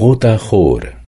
roter Chor